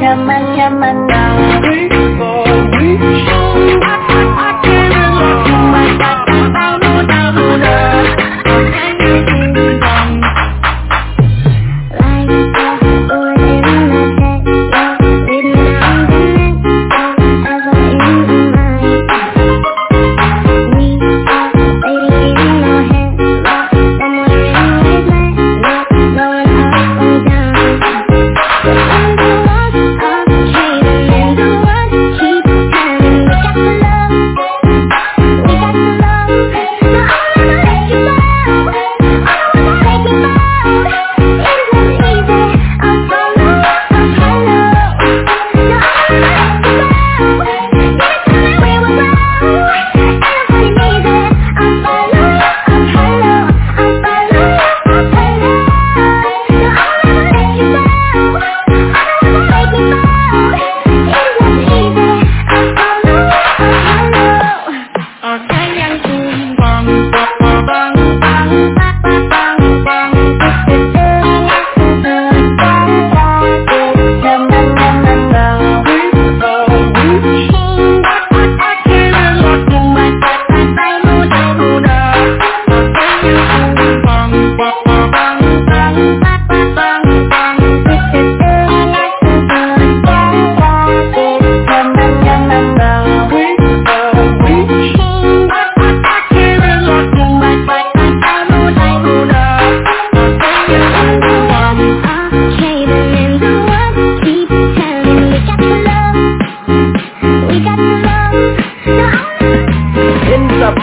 Teman-teman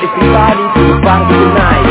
everybody to the party tonight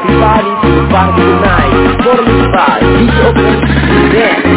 everybody to party tonight. Forty-five, be open, dance.